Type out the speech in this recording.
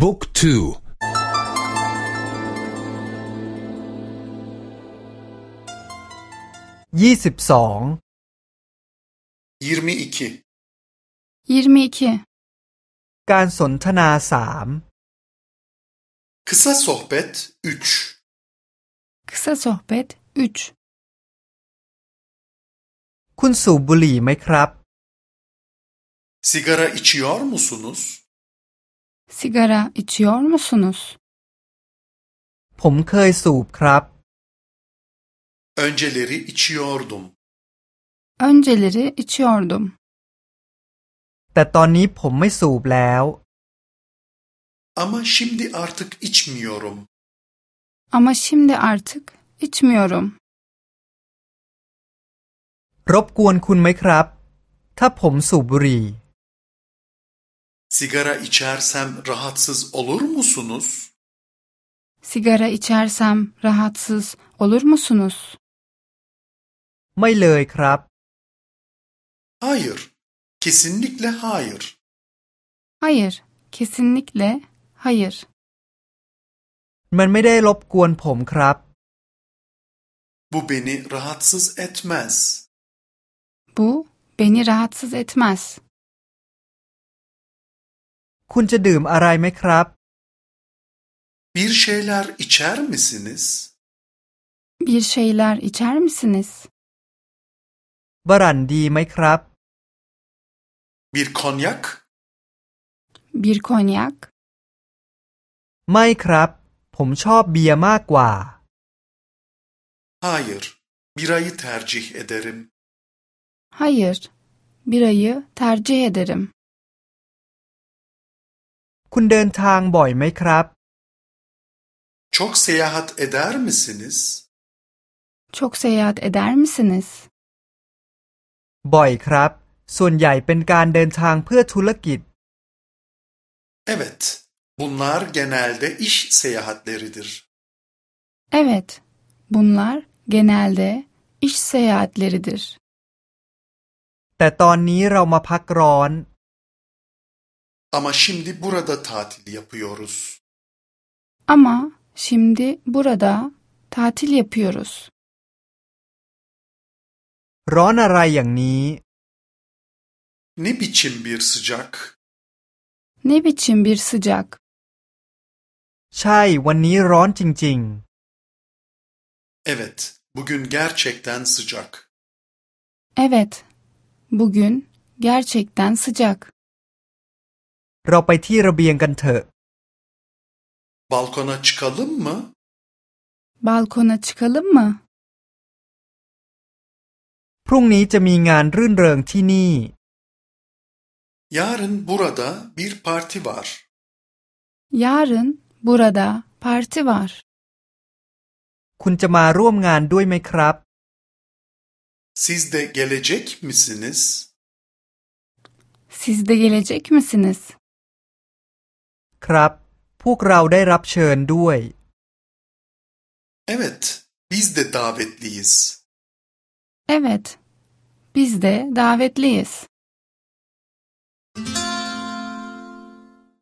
บุ๊กทูยี่สิบสอง22 22การสนทนาสาม Kısa sohbet 3 Kısa sohbet 3คุณสูบบุหรี่ไหมครับ Sigara içiyor musunuz? Sigara içiyor musunuz? ผมเคยสูบครับ Önceleri içiyordum. Önceleri içiyordum แต่ตอนนี้ผมไม่สูบแล้ว Ama şimdi artık içmiyorum. ama şimdi artık içmiyorum. รบกวนคุณไหมครับ ถ้าผมสูบบุหรี่ Sigara içersem rahatsız olur musunuz? Sigara içersem rahatsız olur musunuz? ไม่เลยครับ Hayır. Kesinlikle hayır. Hayır, kesinlikle hayır. มันไม่ได้รบกวนผมครับ Bu beni rahatsız etmez. Bu beni rahatsız etmez. คุณจะดื่มอะไรไหมครับ Bir şeyler içer misiniz? Bir şeyler içer misiniz? บรันดีไหมครับ Bir konyak? Bir konyak? ไม่ครับ ผมชอบเบียร์มากกว่า Hayır. Birayı tercih ederim. Hayır, birayı tercih ederim. คุณเดินทางบ่อยไหมครับ Çok seyahat eder misiniz? Çok seyahat eder misiniz? บ่อยครับ ส่วนใหญ่เป็นการเดินทางเพื่อธุรกิจ Evet. Bunlar genelde iş seyahatleridir. Evet, bunlar genelde iş seyahatleridir. แต่ตอนนี้เรามาพักร้อน Ama şimdi burada tatil yapıyoruz. Ama şimdi burada tatil yapıyoruz. ร้อนอะไรอย่างนี้ Ne biçim bir sıcak? Ne biçim bir sıcak? ใช่ วันนี้ร้อนจริง Evet, bugün gerçekten sıcak. Evet, bugün gerçekten sıcak. ๆ เราไปที่ระเบียงกันเถอะ Balkona çıkalım mı? Balkona çıkalım mı? พรุ่งนี้จะมีงานรื่นเริงที่นี่ Yarın burada bir parti var. Yarın burada parti var. คุณจะมาร่วมงานด้วยไหมครับ Siz de gelecek misiniz? Siz de gelecek misiniz? ครับ พวกเราได้รับเชิญด้วย Evet, biz de davetliyiz. Evet, biz de davetliyiz.